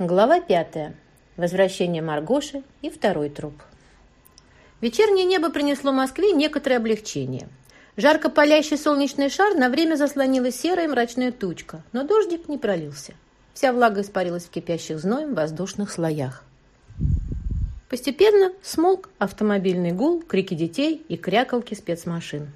Глава пятая. Возвращение Маргоши и второй труп. Вечернее небо принесло Москве некоторое облегчение. Жарко палящий солнечный шар на время заслонила серая мрачная тучка, но дождик не пролился. Вся влага испарилась в кипящих зноем воздушных слоях. Постепенно смолк автомобильный гул, крики детей и крякалки спецмашин.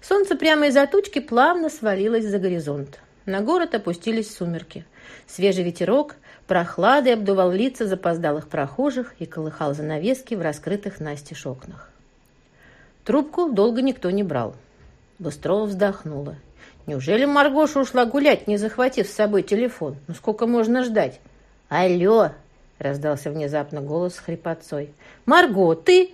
Солнце прямо из-за тучки плавно свалилось за горизонт. На город опустились сумерки. Свежий ветерок прохладой обдувал лица запоздалых прохожих и колыхал занавески в раскрытых настежь окнах. Трубку долго никто не брал. Быстрова вздохнула. Неужели Маргоша ушла гулять, не захватив с собой телефон? Ну сколько можно ждать? Алло! Раздался внезапно голос с хрипотцой. Марго, ты?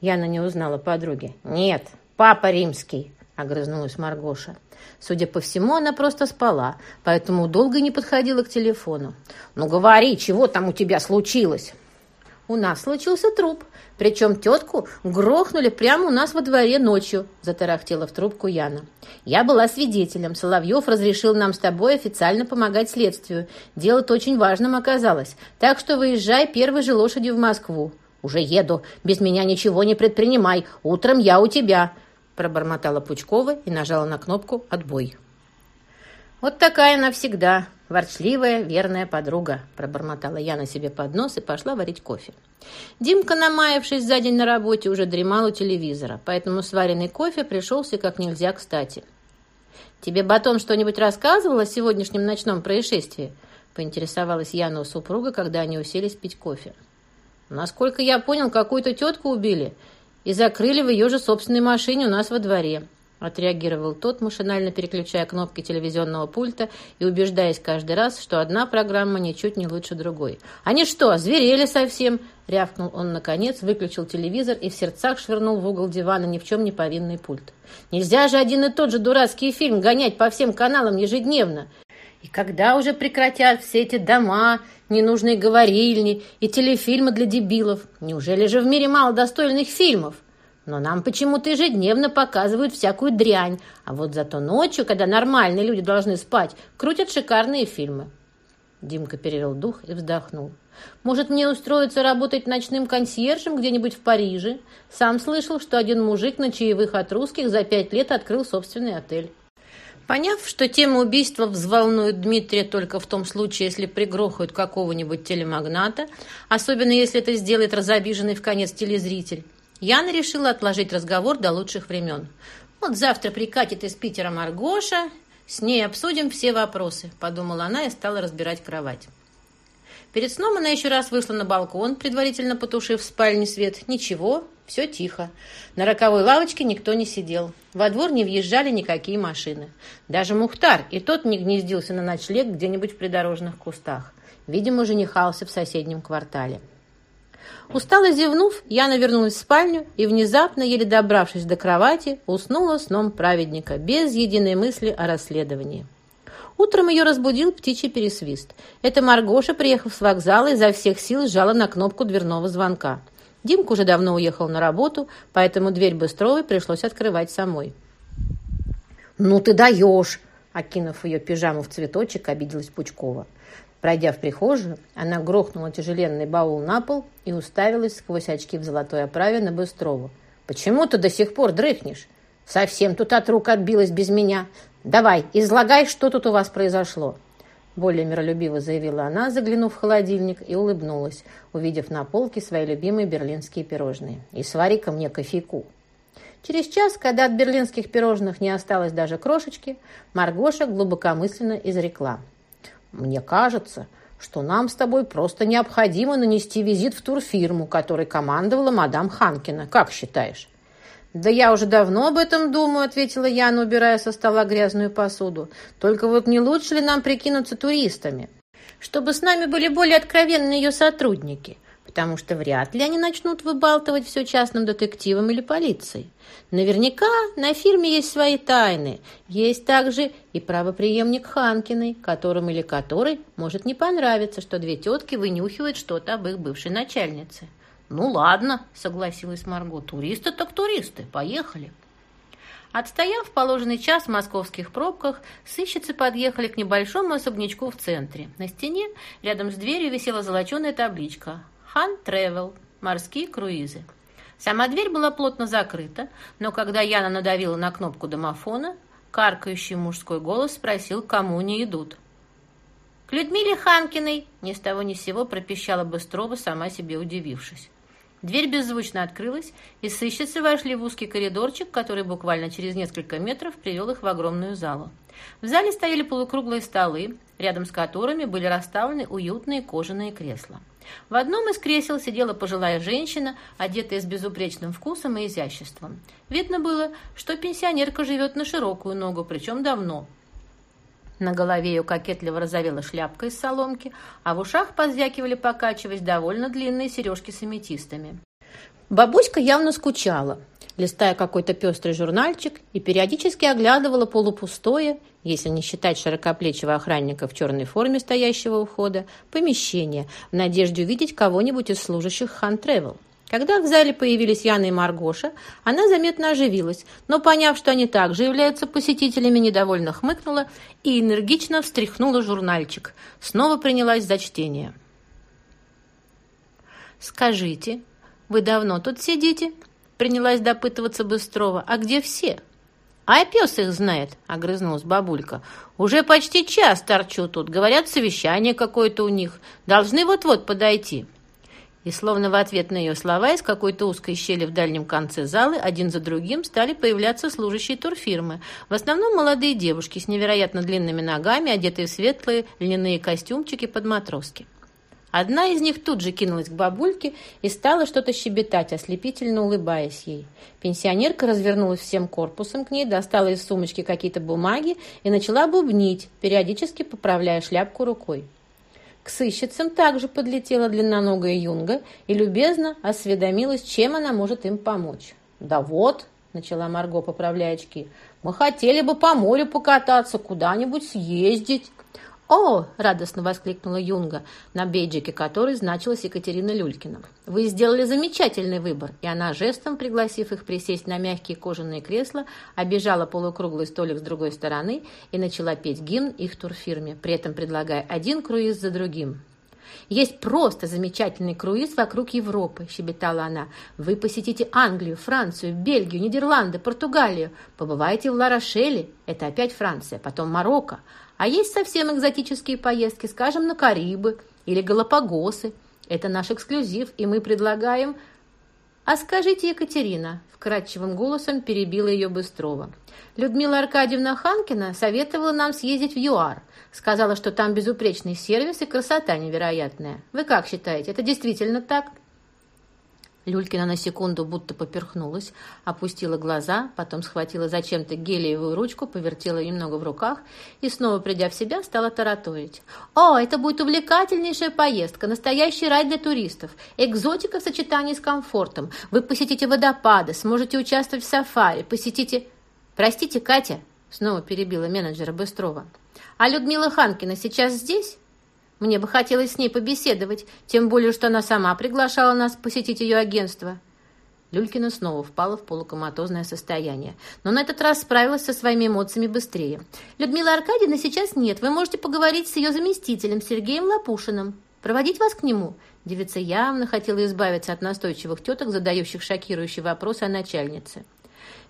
Яна не узнала подруги. Нет, папа римский, огрызнулась Маргоша. Судя по всему, она просто спала, поэтому долго не подходила к телефону. «Ну говори, чего там у тебя случилось?» «У нас случился труп, причем тетку грохнули прямо у нас во дворе ночью», затарахтела в трубку Яна. «Я была свидетелем. Соловьев разрешил нам с тобой официально помогать следствию. Дело-то очень важным оказалось. Так что выезжай первой же лошадью в Москву». «Уже еду. Без меня ничего не предпринимай. Утром я у тебя», пробормотала Пучкова и нажала на кнопку «Отбой». «Вот такая она всегда, ворчливая, верная подруга», пробормотала я на себе под нос и пошла варить кофе. Димка, намаявшись за день на работе, уже дремал у телевизора, поэтому сваренный кофе пришелся как нельзя кстати. «Тебе Батон что-нибудь рассказывал о сегодняшнем ночном происшествии?» поинтересовалась Яна у супруга, когда они уселись пить кофе. «Насколько я понял, какую-то тетку убили и закрыли в ее же собственной машине у нас во дворе», отреагировал тот, машинально переключая кнопки телевизионного пульта и убеждаясь каждый раз, что одна программа ничуть не лучше другой. «Они что, зверели совсем?» — рявкнул он наконец, выключил телевизор и в сердцах швырнул в угол дивана ни в чем не повинный пульт. «Нельзя же один и тот же дурацкий фильм гонять по всем каналам ежедневно!» И когда уже прекратят все эти дома, ненужные говорильни и телефильмы для дебилов? Неужели же в мире мало достойных фильмов? Но нам почему-то ежедневно показывают всякую дрянь, а вот зато ночью, когда нормальные люди должны спать, крутят шикарные фильмы. Димка перевел дух и вздохнул. «Может, мне устроиться работать ночным консьержем где-нибудь в Париже? Сам слышал, что один мужик на чаевых от русских за пять лет открыл собственный отель». Поняв, что тема убийства взволнует Дмитрия только в том случае, если пригрохают какого-нибудь телемагната, особенно если это сделает разобиженный в конец телезритель, Яна решила отложить разговор до лучших времен. «Вот завтра прикатит из Питера Маргоша, с ней обсудим все вопросы», – подумала она и стала разбирать кровать. Перед сном она еще раз вышла на балкон, предварительно потушив в спальне свет. Ничего, все тихо. На роковой лавочке никто не сидел. Во двор не въезжали никакие машины. Даже Мухтар, и тот не гнездился на ночлег где-нибудь в придорожных кустах. Видимо, женихался в соседнем квартале. Устало зевнув, Яна вернулась в спальню и, внезапно, еле добравшись до кровати, уснула сном праведника, без единой мысли о расследовании. Утром ее разбудил птичий пересвист. Это Маргоша, приехав с вокзала, изо всех сил сжала на кнопку дверного звонка. Димка уже давно уехал на работу, поэтому дверь Быстровой пришлось открывать самой. «Ну ты даешь!» Окинув ее пижаму в цветочек, обиделась Пучкова. Пройдя в прихожую, она грохнула тяжеленный баул на пол и уставилась сквозь очки в золотой оправе на Быстрову. «Почему ты до сих пор дрыхнешь? Совсем тут от рук отбилась без меня. Давай, излагай, что тут у вас произошло». Более миролюбиво заявила она, заглянув в холодильник, и улыбнулась, увидев на полке свои любимые берлинские пирожные. «И свари-ка мне кофейку». Через час, когда от берлинских пирожных не осталось даже крошечки, Маргоша глубокомысленно изрекла. «Мне кажется, что нам с тобой просто необходимо нанести визит в турфирму, которой командовала мадам Ханкина. Как считаешь?» «Да я уже давно об этом думаю», — ответила Яна, убирая со стола грязную посуду. «Только вот не лучше ли нам прикинуться туристами, чтобы с нами были более откровенные ее сотрудники?» потому что вряд ли они начнут выбалтывать все частным детективам или полицией. Наверняка на фирме есть свои тайны. Есть также и правоприемник Ханкиной, которым или которой может не понравиться, что две тетки вынюхивают что-то об их бывшей начальнице. «Ну ладно», — согласилась Марго, — «туристы так туристы, поехали». Отстояв положенный час в московских пробках, сыщицы подъехали к небольшому особнячку в центре. На стене рядом с дверью висела золоченая табличка «Хан Тревел. Морские круизы». Сама дверь была плотно закрыта, но когда Яна надавила на кнопку домофона, каркающий мужской голос спросил, кому они идут. «К Людмиле Ханкиной!» Ни с того ни с сего пропищала Быстрова, сама себе удивившись. Дверь беззвучно открылась, и сыщицы вошли в узкий коридорчик, который буквально через несколько метров привел их в огромную залу. В зале стояли полукруглые столы, рядом с которыми были расставлены уютные кожаные кресла. В одном из кресел сидела пожилая женщина, одетая с безупречным вкусом и изяществом. Видно было, что пенсионерка живет на широкую ногу, причем давно. На голове ее кокетливо разовела шляпка из соломки, а в ушах позвякивали, покачиваясь, довольно длинные сережки с аметистами. Бабуська явно скучала, листая какой-то пестрый журнальчик и периодически оглядывала полупустое, если не считать широкоплечего охранника в черной форме, стоящего у входа, помещение, в надежде увидеть кого-нибудь из служащих Хан Тревел. Когда в зале появились Яна и Маргоша, она заметно оживилась, но, поняв, что они также являются посетителями, недовольно хмыкнула и энергично встряхнула журнальчик. Снова принялась за чтение. «Скажите, вы давно тут сидите?» Принялась допытываться Быстрова. «А где все?» «А пес их знает», — огрызнулась бабулька. «Уже почти час торчу тут. Говорят, совещание какое-то у них. Должны вот-вот подойти». И словно в ответ на ее слова из какой-то узкой щели в дальнем конце залы один за другим стали появляться служащие турфирмы. В основном молодые девушки с невероятно длинными ногами, одетые в светлые льняные костюмчики под матроски. Одна из них тут же кинулась к бабульке и стала что-то щебетать, ослепительно улыбаясь ей. Пенсионерка развернулась всем корпусом к ней, достала из сумочки какие-то бумаги и начала бубнить, периодически поправляя шляпку рукой. К сыщицам также подлетела длинноногая юнга и любезно осведомилась, чем она может им помочь. «Да вот», — начала Марго, поправляя очки, — «мы хотели бы по морю покататься, куда-нибудь съездить». «О!» – радостно воскликнула Юнга, на бейджике которой значилась Екатерина Люлькина. «Вы сделали замечательный выбор!» И она, жестом пригласив их присесть на мягкие кожаные кресла, обежала полукруглый столик с другой стороны и начала петь гимн их турфирме, при этом предлагая один круиз за другим. «Есть просто замечательный круиз вокруг Европы», – щебетала она. «Вы посетите Англию, Францию, Бельгию, Нидерланды, Португалию. Побываете в Ла-Рошеле, это опять Франция, потом Марокко. А есть совсем экзотические поездки, скажем, на Карибы или Галапагосы. Это наш эксклюзив, и мы предлагаем... А скажите, Екатерина, вкрадчивым голосом перебила ее Быстрова. Людмила Аркадьевна Ханкина советовала нам съездить в ЮАР. Сказала, что там безупречный сервис и красота невероятная. Вы как считаете, это действительно так? Люлькина на секунду будто поперхнулась, опустила глаза, потом схватила зачем-то гелиевую ручку, повертела немного в руках и, снова придя в себя, стала тараторить. «О, это будет увлекательнейшая поездка, настоящий рай для туристов, экзотика в сочетании с комфортом. Вы посетите водопады, сможете участвовать в сафари, посетите...» «Простите, Катя», — снова перебила менеджера Быстрова. «А Людмила Ханкина сейчас здесь?» Мне бы хотелось с ней побеседовать, тем более, что она сама приглашала нас посетить ее агентство». Люлькина снова впала в полукоматозное состояние, но на этот раз справилась со своими эмоциями быстрее. «Людмила Аркадьевна сейчас нет. Вы можете поговорить с ее заместителем Сергеем Лапушиным. Проводить вас к нему?» Девица явно хотела избавиться от настойчивых теток, задающих шокирующие вопросы о начальнице.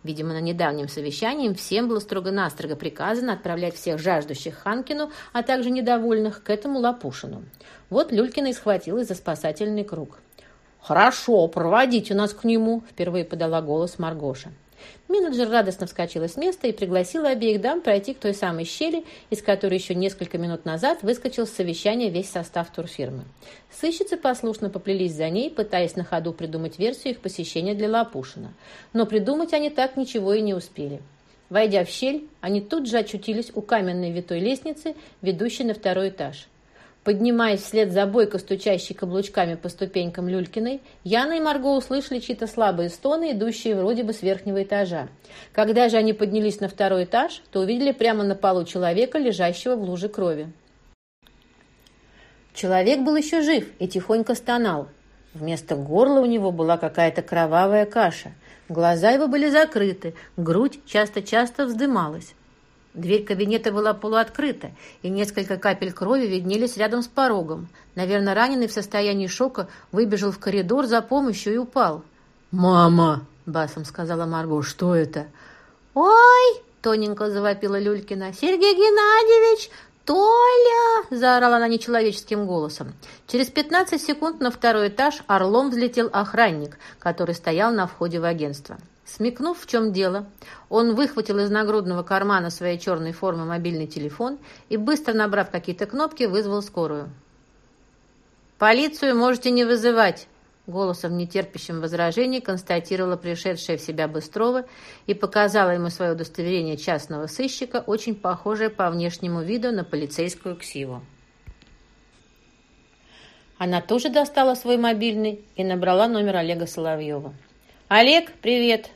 Видимо, на недавнем совещании всем было строго-настрого приказано отправлять всех жаждущих Ханкину, а также недовольных, к этому Лапушину. Вот Люлькина и схватилась за спасательный круг. «Хорошо, проводите нас к нему», – впервые подала голос Маргоша. Менеджер радостно вскочила с места и пригласила обеих дам пройти к той самой щели, из которой еще несколько минут назад выскочил с совещания весь состав турфирмы. Сыщицы послушно поплелись за ней, пытаясь на ходу придумать версию их посещения для Лапушина. Но придумать они так ничего и не успели. Войдя в щель, они тут же очутились у каменной витой лестницы, ведущей на второй этаж. Поднимаясь вслед за бойко стучащей каблучками по ступенькам Люлькиной, Яна и Марго услышали чьи-то слабые стоны, идущие вроде бы с верхнего этажа. Когда же они поднялись на второй этаж, то увидели прямо на полу человека, лежащего в луже крови. Человек был еще жив и тихонько стонал. Вместо горла у него была какая-то кровавая каша. Глаза его были закрыты, грудь часто-часто вздымалась. Дверь кабинета была полуоткрыта, и несколько капель крови виднелись рядом с порогом. Наверное, раненый в состоянии шока выбежал в коридор за помощью и упал. «Мама!» — басом сказала Марго. «Что это?» «Ой!» — тоненько завопила Люлькина. «Сергей Геннадьевич! Толя!» — заорала она нечеловеческим голосом. Через пятнадцать секунд на второй этаж орлом взлетел охранник, который стоял на входе в агентство. Смекнув, в чем дело, он выхватил из нагрудного кармана своей черной формы мобильный телефон и, быстро набрав какие-то кнопки, вызвал скорую. «Полицию можете не вызывать», — голосом, нетерпящим возражений, констатировала пришедшая в себя Быстрова и показала ему свое удостоверение частного сыщика, очень похожее по внешнему виду на полицейскую ксиву. Она тоже достала свой мобильный и набрала номер Олега Соловьева. «Олег, привет!»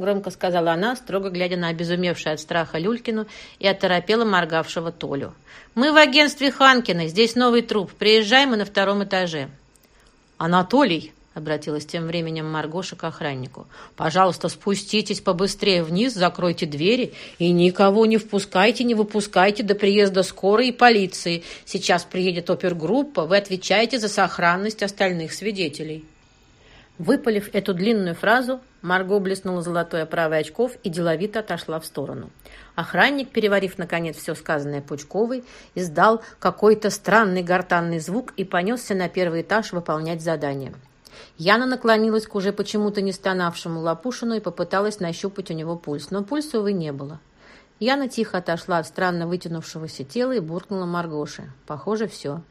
Громко сказала она, строго глядя на обезумевшую от страха Люлькину и оторопело моргавшего Толю. «Мы в агентстве Ханкина, здесь новый труп. Приезжаем мы на втором этаже». «Анатолий!» — обратилась тем временем Маргоша к охраннику. «Пожалуйста, спуститесь побыстрее вниз, закройте двери и никого не впускайте, не выпускайте до приезда скорой и полиции. Сейчас приедет опергруппа, вы отвечаете за сохранность остальных свидетелей». Выпалив эту длинную фразу, Марго блеснула золотой оправой очков и деловито отошла в сторону. Охранник, переварив, наконец, все сказанное Пучковой, издал какой-то странный гортанный звук и понесся на первый этаж выполнять задание. Яна наклонилась к уже почему-то не стонавшему Лапушину и попыталась нащупать у него пульс, но пульса, увы, не было. Яна тихо отошла от странно вытянувшегося тела и буркнула Маргоше. «Похоже, все.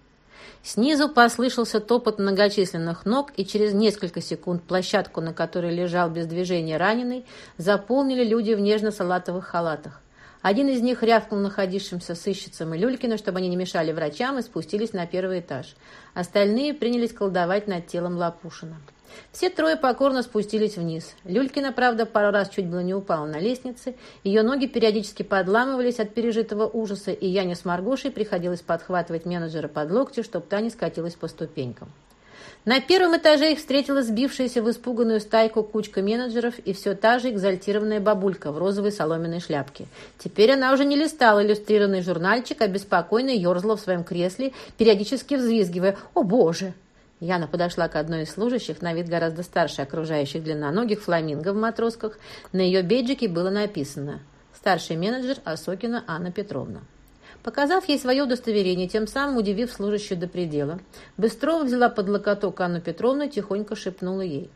Снизу послышался топот многочисленных ног, и через несколько секунд площадку, на которой лежал без движения раненый, заполнили люди в нежно-салатовых халатах. Один из них рявкнул находившимся сыщицам и Люлькину, чтобы они не мешали врачам, и спустились на первый этаж. Остальные принялись колдовать над телом Лапушина. Все трое покорно спустились вниз. Люлькина, правда, пару раз чуть было не упала на лестнице. Ее ноги периодически подламывались от пережитого ужаса, и Яне с Маргошей приходилось подхватывать менеджера под локти, чтобы та не скатилась по ступенькам. На первом этаже их встретила сбившаяся в испуганную стайку кучка менеджеров и все та же экзальтированная бабулька в розовой соломенной шляпке. Теперь она уже не листала иллюстрированный журнальчик, а беспокойно ерзала в своем кресле, периодически взвизгивая «О, Боже!». Яна подошла к одной из служащих, на вид гораздо старше окружающих длинноногих фламинго в матросках. На ее бейджике было написано «Старший менеджер Осокина Анна Петровна». Показав ей свое удостоверение, тем самым удивив служащую до предела, Быстрова взяла под локоток Анну Петровну и тихонько шепнула ей.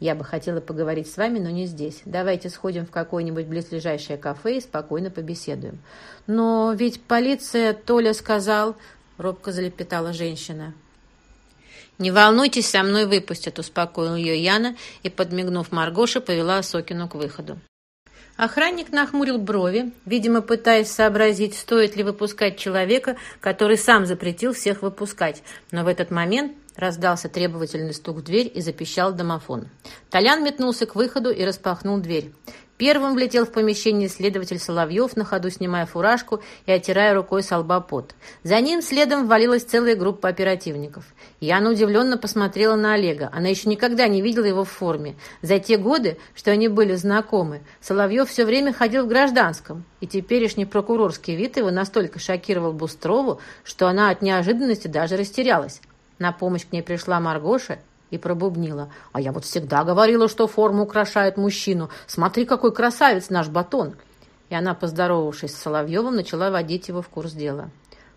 «Я бы хотела поговорить с вами, но не здесь. Давайте сходим в какое-нибудь близлежащее кафе и спокойно побеседуем». «Но ведь полиция, Толя сказал...» — робко залепетала женщина. «Не волнуйтесь, со мной выпустят», — успокоил ее Яна и, подмигнув Маргоше, повела Осокину к выходу. Охранник нахмурил брови, видимо, пытаясь сообразить, стоит ли выпускать человека, который сам запретил всех выпускать. Но в этот момент раздался требовательный стук в дверь и запищал домофон. Толян метнулся к выходу и распахнул дверь. Первым влетел в помещение следователь Соловьев, на ходу снимая фуражку и оттирая рукой с лба пот. За ним следом ввалилась целая группа оперативников. Яна удивленно посмотрела на Олега. Она еще никогда не видела его в форме. За те годы, что они были знакомы, Соловьев все время ходил в гражданском, и теперешний прокурорский вид его настолько шокировал Бустрову, что она от неожиданности даже растерялась. На помощь к ней пришла Маргоша и пробубнила. «А я вот всегда говорила, что форма украшает мужчину. Смотри, какой красавец наш батон!» И она, поздоровавшись с Соловьевым, начала водить его в курс дела.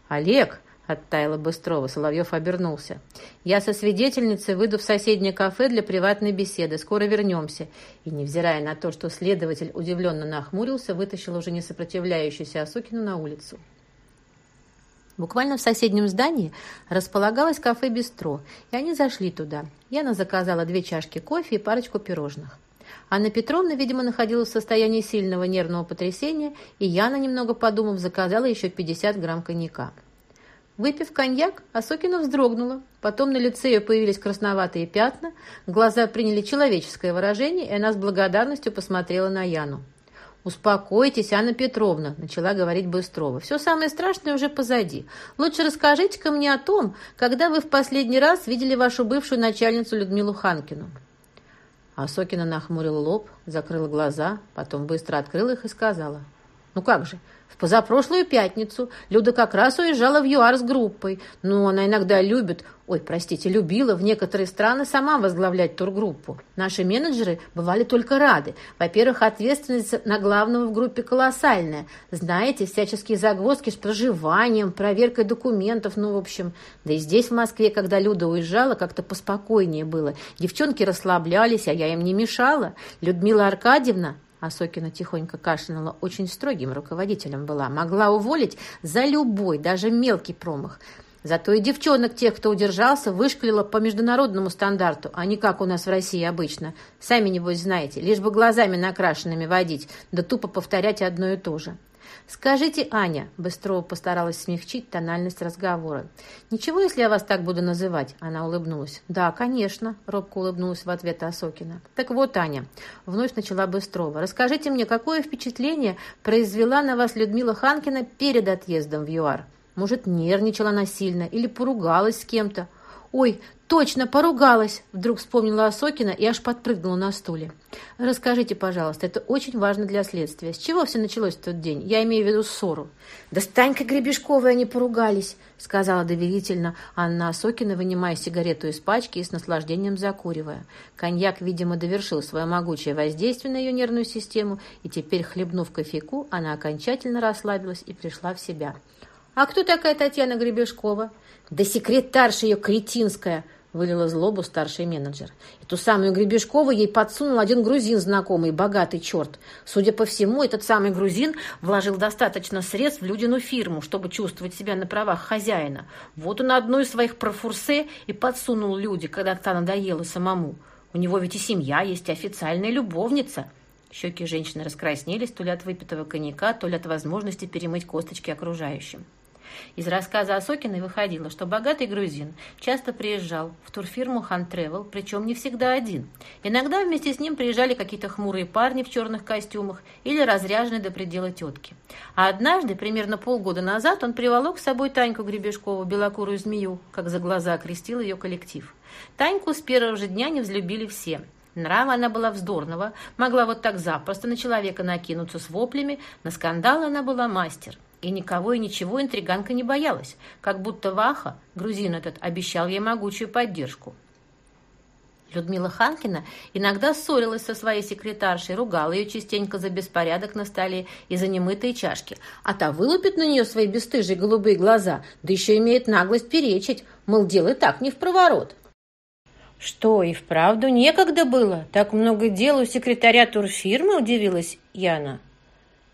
«Олег!» — оттаяла Быстрова. Соловьев обернулся. «Я со свидетельницей выйду в соседнее кафе для приватной беседы. Скоро вернемся». И, невзирая на то, что следователь удивленно нахмурился, вытащил уже не сопротивляющуюся Осокину на улицу. Буквально в соседнем здании располагалось кафе-бистро, и они зашли туда. Яна заказала две чашки кофе и парочку пирожных. Анна Петровна, видимо, находилась в состоянии сильного нервного потрясения, и Яна, немного подумав, заказала еще 50 грамм коньяка. Выпив коньяк, Осокина вздрогнула. Потом на лице ее появились красноватые пятна, глаза приняли человеческое выражение, и она с благодарностью посмотрела на Яну. «Успокойтесь, Анна Петровна», — начала говорить Быстрова. «Все самое страшное уже позади. Лучше расскажите-ка мне о том, когда вы в последний раз видели вашу бывшую начальницу Людмилу Ханкину». Осокина нахмурила лоб, закрыла глаза, потом быстро открыла их и сказала. «Ну как же, в позапрошлую пятницу Люда как раз уезжала в ЮАР с группой. Ну, она иногда любит, ой, простите, любила в некоторые страны сама возглавлять тургруппу. Наши менеджеры бывали только рады. Во-первых, ответственность на главного в группе колоссальная. Знаете, всяческие загвоздки с проживанием, проверкой документов, ну, в общем. Да и здесь, в Москве, когда Люда уезжала, как-то поспокойнее было. Девчонки расслаблялись, а я им не мешала. Людмила Аркадьевна Осокина тихонько кашлянула, очень строгим руководителем была. Могла уволить за любой, даже мелкий промах. Зато и девчонок тех, кто удержался, вышкалила по международному стандарту, а не как у нас в России обычно. Сами, небось, знаете, лишь бы глазами накрашенными водить, да тупо повторять одно и то же. «Скажите, Аня», — Быстрова постаралась смягчить тональность разговора. «Ничего, если я вас так буду называть?» Она улыбнулась. «Да, конечно», — робко улыбнулась в ответ Осокина. «Так вот, Аня», — вновь начала Быстрова, «расскажите мне, какое впечатление произвела на вас Людмила Ханкина перед отъездом в ЮАР? Может, нервничала она сильно или поругалась с кем-то? «Ой, точно, поругалась!» Вдруг вспомнила Осокина и аж подпрыгнула на стуле. «Расскажите, пожалуйста, это очень важно для следствия. С чего все началось в тот день? Я имею в виду ссору». «Да с Танькой Гребешковой они поругались», сказала доверительно Анна Осокина, вынимая сигарету из пачки и с наслаждением закуривая. Коньяк, видимо, довершил свое могучее воздействие на ее нервную систему, и теперь, хлебнув кофейку, она окончательно расслабилась и пришла в себя. «А кто такая Татьяна Гребешкова?» «Да секретарша ее кретинская!» — вылила злобу старший менеджер. Эту самую Гребешкову ей подсунул один грузин знакомый, богатый черт. Судя по всему, этот самый грузин вложил достаточно средств в Людину фирму, чтобы чувствовать себя на правах хозяина. Вот он одну из своих профурсе и подсунул люди, когда та надоела самому. У него ведь и семья есть, и официальная любовница. Щеки женщины раскраснелись то ли от выпитого коньяка, то ли от возможности перемыть косточки окружающим. Из рассказа Осокиной выходило, что богатый грузин часто приезжал в турфирму «Хан Тревел», причем не всегда один. Иногда вместе с ним приезжали какие-то хмурые парни в черных костюмах или разряженные до предела тетки. А однажды, примерно полгода назад, он приволок с собой Таньку Гребешкову, белокурую змею, как за глаза окрестил ее коллектив. Таньку с первого же дня не взлюбили все – Нрава она была вздорного, могла вот так запросто на человека накинуться с воплями, на скандал она была мастер. И никого и ничего интриганка не боялась, как будто Ваха, грузин этот, обещал ей могучую поддержку. Людмила Ханкина иногда ссорилась со своей секретаршей, ругала ее частенько за беспорядок на столе и за немытые чашки, а та вылупит на нее свои бесстыжие голубые глаза, да еще имеет наглость перечить, мол, делай так, не в проворот. «Что, и вправду некогда было? Так много дел у секретаря турфирмы?» – удивилась Яна.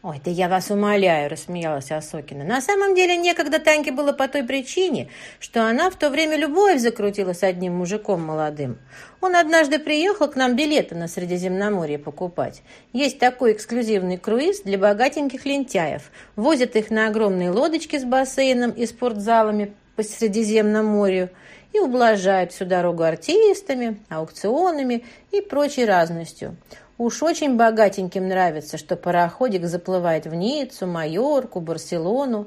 «Ой, да я вас умоляю», – рассмеялась Осокина. «На самом деле некогда Таньке было по той причине, что она в то время любовь закрутила с одним мужиком молодым. Он однажды приехал к нам билеты на Средиземноморье покупать. Есть такой эксклюзивный круиз для богатеньких лентяев. Возят их на огромные лодочки с бассейном и спортзалами по Средиземному морю и ублажают всю дорогу артистами, аукционами и прочей разностью». Уж очень богатеньким нравится, что пароходик заплывает в Ниццу, Майорку, Барселону.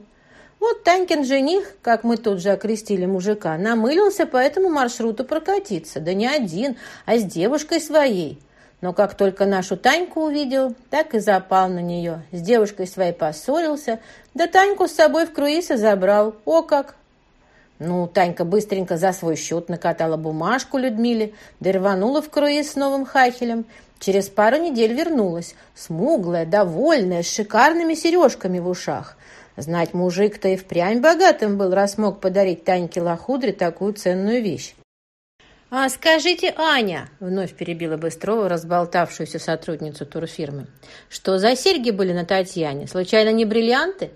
Вот Танькин жених, как мы тут же окрестили мужика, намылился по этому маршруту прокатиться. Да не один, а с девушкой своей. Но как только нашу Таньку увидел, так и запал на нее. С девушкой своей поссорился, да Таньку с собой в круиз и забрал. О как! Ну, Танька быстренько за свой счет накатала бумажку Людмиле, да рванула в круиз с новым хахелем – Через пару недель вернулась, смуглая, довольная, с шикарными сережками в ушах. Знать мужик-то и впрямь богатым был, раз мог подарить Таньке Лохудре такую ценную вещь. «А скажите, Аня!» — вновь перебила Быстрова разболтавшуюся сотрудницу турфирмы. «Что за серьги были на Татьяне? Случайно не бриллианты?»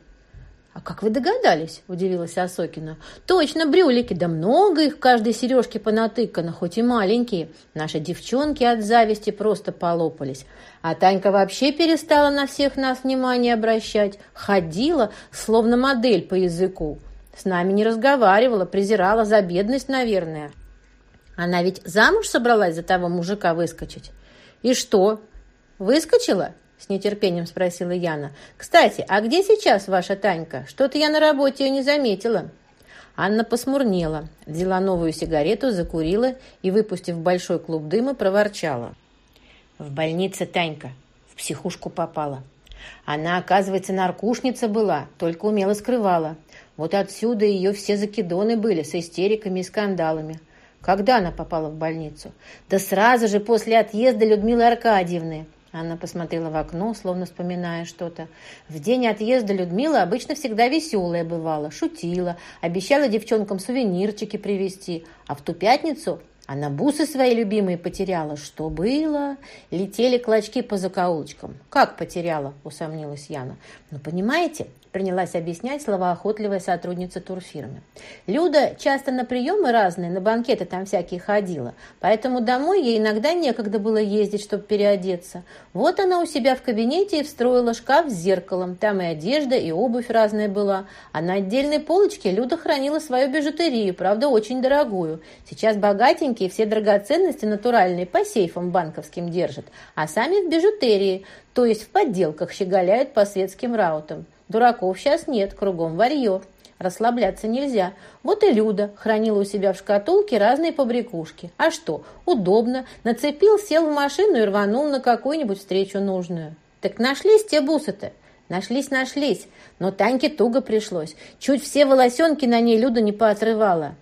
«А как вы догадались?» – удивилась Осокина. «Точно, брюлики, да много их в каждой сережке понатыкано, хоть и маленькие. Наши девчонки от зависти просто полопались. А Танька вообще перестала на всех нас внимание обращать. Ходила, словно модель по языку. С нами не разговаривала, презирала за бедность, наверное. Она ведь замуж собралась за того мужика выскочить. И что, выскочила?» С нетерпением спросила Яна. «Кстати, а где сейчас ваша Танька? Что-то я на работе ее не заметила». Анна посмурнела, взяла новую сигарету, закурила и, выпустив большой клуб дыма, проворчала. «В больнице Танька. В психушку попала. Она, оказывается, наркушница была, только умело скрывала. Вот отсюда ее все закидоны были с истериками и скандалами. Когда она попала в больницу? Да сразу же после отъезда Людмилы Аркадьевны. Анна посмотрела в окно, словно вспоминая что-то. В день отъезда Людмила обычно всегда веселая бывала, шутила, обещала девчонкам сувенирчики привезти, а в ту пятницу она бусы свои любимые потеряла. Что было? Летели клочки по закоулочкам. Как потеряла? Усомнилась Яна. Ну, понимаете, принялась объяснять словоохотливая сотрудница турфирмы. Люда часто на приемы разные, на банкеты там всякие ходила, поэтому домой ей иногда некогда было ездить, чтобы переодеться. Вот она у себя в кабинете и встроила шкаф с зеркалом. Там и одежда, и обувь разная была. А на отдельной полочке Люда хранила свою бижутерию, правда, очень дорогую. Сейчас богатенькие все драгоценности натуральные по сейфам банковским держат, а сами в бижутерии, то есть в подделках щеголяют по светским раутам. Дураков сейчас нет, кругом варье. Расслабляться нельзя. Вот и Люда хранила у себя в шкатулке разные побрякушки. А что, удобно. Нацепил, сел в машину и рванул на какую-нибудь встречу нужную. Так нашлись те бусы-то? Нашлись, нашлись. Но Таньке туго пришлось. Чуть все волосенки на ней Люда не поотрывала.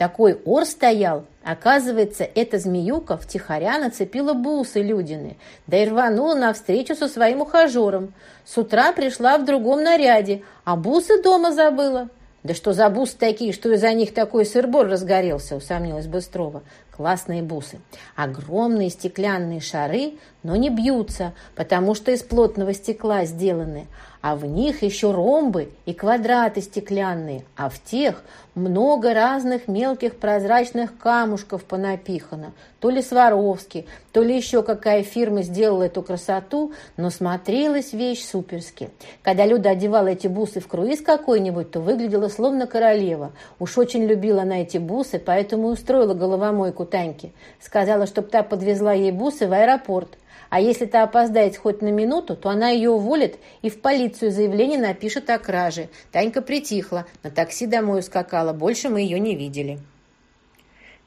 Такой ор стоял. Оказывается, эта змеюка втихаря нацепила бусы Людины, да и рванула навстречу со своим ухажером. С утра пришла в другом наряде, а бусы дома забыла. «Да что за бусы такие, что из-за них такой сырбор разгорелся?» – усомнилась Быстрова. «Классные бусы. Огромные стеклянные шары, но не бьются, потому что из плотного стекла сделаны а в них еще ромбы и квадраты стеклянные, а в тех много разных мелких прозрачных камушков понапихано. То ли Сваровски, то ли еще какая фирма сделала эту красоту, но смотрелась вещь суперски. Когда Люда одевала эти бусы в круиз какой-нибудь, то выглядела словно королева. Уж очень любила она эти бусы, поэтому устроила головомойку Таньке. Сказала, чтоб та подвезла ей бусы в аэропорт. А если та опоздает хоть на минуту, то она ее уволит и в полицию заявление напишет о краже. Танька притихла, на такси домой ускакала, больше мы ее не видели.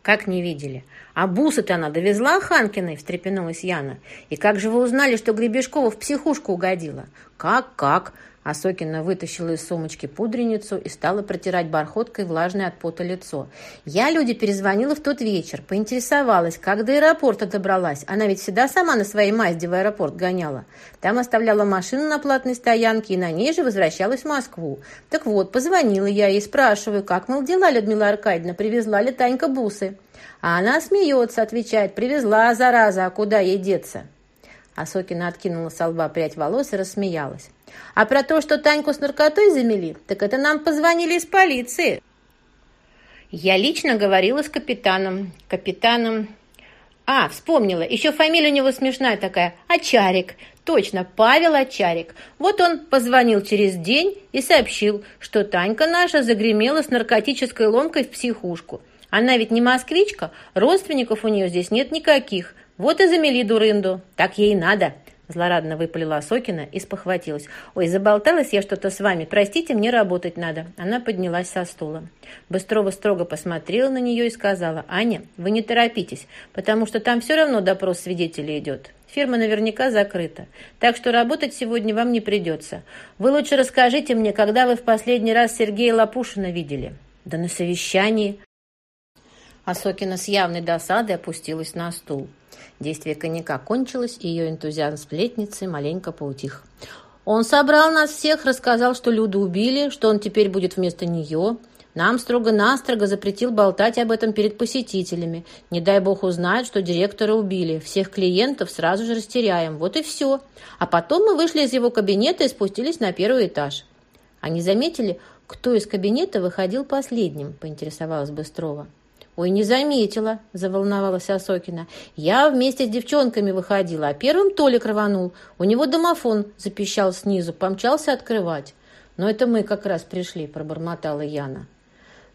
«Как не видели? А бусы-то она довезла Ханкиной?» – встрепенулась Яна. «И как же вы узнали, что Гребешкова в психушку угодила?» «Как, как?» Осокина вытащила из сумочки пудреницу и стала протирать бархоткой влажное от пота лицо. Я люди перезвонила в тот вечер, поинтересовалась, как до аэропорта добралась. Она ведь всегда сама на своей Мазде в аэропорт гоняла. Там оставляла машину на платной стоянке и на ней же возвращалась в Москву. Так вот, позвонила я ей, спрашиваю, как, мол, дела, Людмила Аркадьевна, привезла ли Танька бусы? А она смеется, отвечает, привезла, зараза, а куда ей деться? Осокина откинула с лба прядь волос и рассмеялась. А про то, что Таньку с наркотой замели, так это нам позвонили из полиции. Я лично говорила с капитаном. Капитаном... А, вспомнила, еще фамилия у него смешная такая. Очарик. Точно, Павел Очарик. Вот он позвонил через день и сообщил, что Танька наша загремела с наркотической ломкой в психушку. Она ведь не москвичка, родственников у нее здесь нет никаких. Вот и замели дурынду. Так ей надо. Злорадно выпалила Сокина и спохватилась. «Ой, заболталась я что-то с вами. Простите, мне работать надо». Она поднялась со стула. Быстрова строго посмотрела на нее и сказала. «Аня, вы не торопитесь, потому что там все равно допрос свидетелей идет. Фирма наверняка закрыта. Так что работать сегодня вам не придется. Вы лучше расскажите мне, когда вы в последний раз Сергея Лапушина видели?» «Да на совещании». Асокина с явной досадой опустилась на стул. Действие коньяка кончилось, и ее энтузиазм сплетницы маленько поутих. Он собрал нас всех, рассказал, что Люду убили, что он теперь будет вместо нее. Нам строго-настрого запретил болтать об этом перед посетителями. Не дай бог узнать, что директора убили. Всех клиентов сразу же растеряем. Вот и все. А потом мы вышли из его кабинета и спустились на первый этаж. Они заметили, кто из кабинета выходил последним, поинтересовалась Быстрова. «Ой, не заметила», – заволновалась Осокина. «Я вместе с девчонками выходила, а первым Толик рванул. У него домофон запищал снизу, помчался открывать. Но это мы как раз пришли», – пробормотала Яна.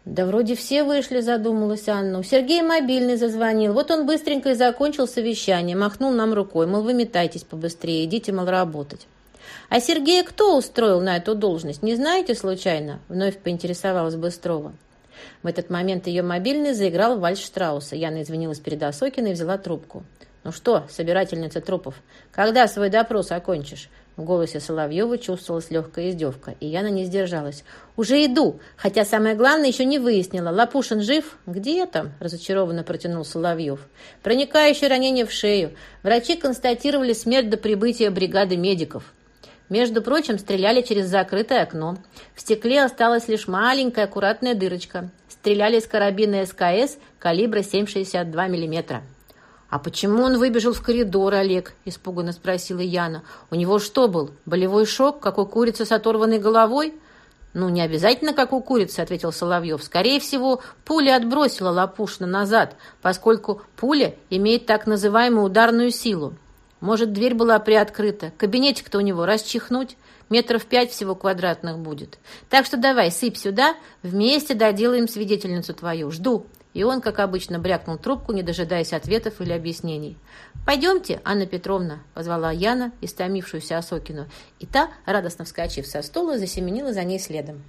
«Да вроде все вышли», — задумалась Анна. «У Сергея мобильный зазвонил. Вот он быстренько и закончил совещание, махнул нам рукой, мол, выметайтесь побыстрее, идите, мол, работать». «А Сергея кто устроил на эту должность, не знаете случайно?» — вновь поинтересовалась Быстрова. В этот момент ее мобильный заиграл вальс Штрауса. Яна извинилась перед Осокиной и взяла трубку. «Ну что, собирательница трупов, когда свой допрос окончишь?» В голосе Соловьева чувствовалась легкая издевка, и Яна не сдержалась. «Уже иду, хотя самое главное еще не выяснила. Лапушин жив?» «Где там?» – разочарованно протянул Соловьев. «Проникающее ранение в шею. Врачи констатировали смерть до прибытия бригады медиков». Между прочим, стреляли через закрытое окно. В стекле осталась лишь маленькая аккуратная дырочка. Стреляли из карабина СКС калибра 7,62 мм. «А почему он выбежал в коридор, Олег?» – испуганно спросила Яна. «У него что был? Болевой шок, как у курицы с оторванной головой?» «Ну, не обязательно, как у курицы», — ответил Соловьев. «Скорее всего, пуля отбросила Лапушина назад, поскольку пуля имеет так называемую ударную силу. Может, дверь была приоткрыта, кабинетик-то у него расчихнуть, метров пять всего квадратных будет. Так что давай, сыпь сюда, вместе доделаем свидетельницу твою. Жду». И он, как обычно, брякнул трубку, не дожидаясь ответов или объяснений. «Пойдемте, Анна Петровна», — позвала Яна, истомившуюся Осокину, и та, радостно вскочив со стула, засеменила за ней следом.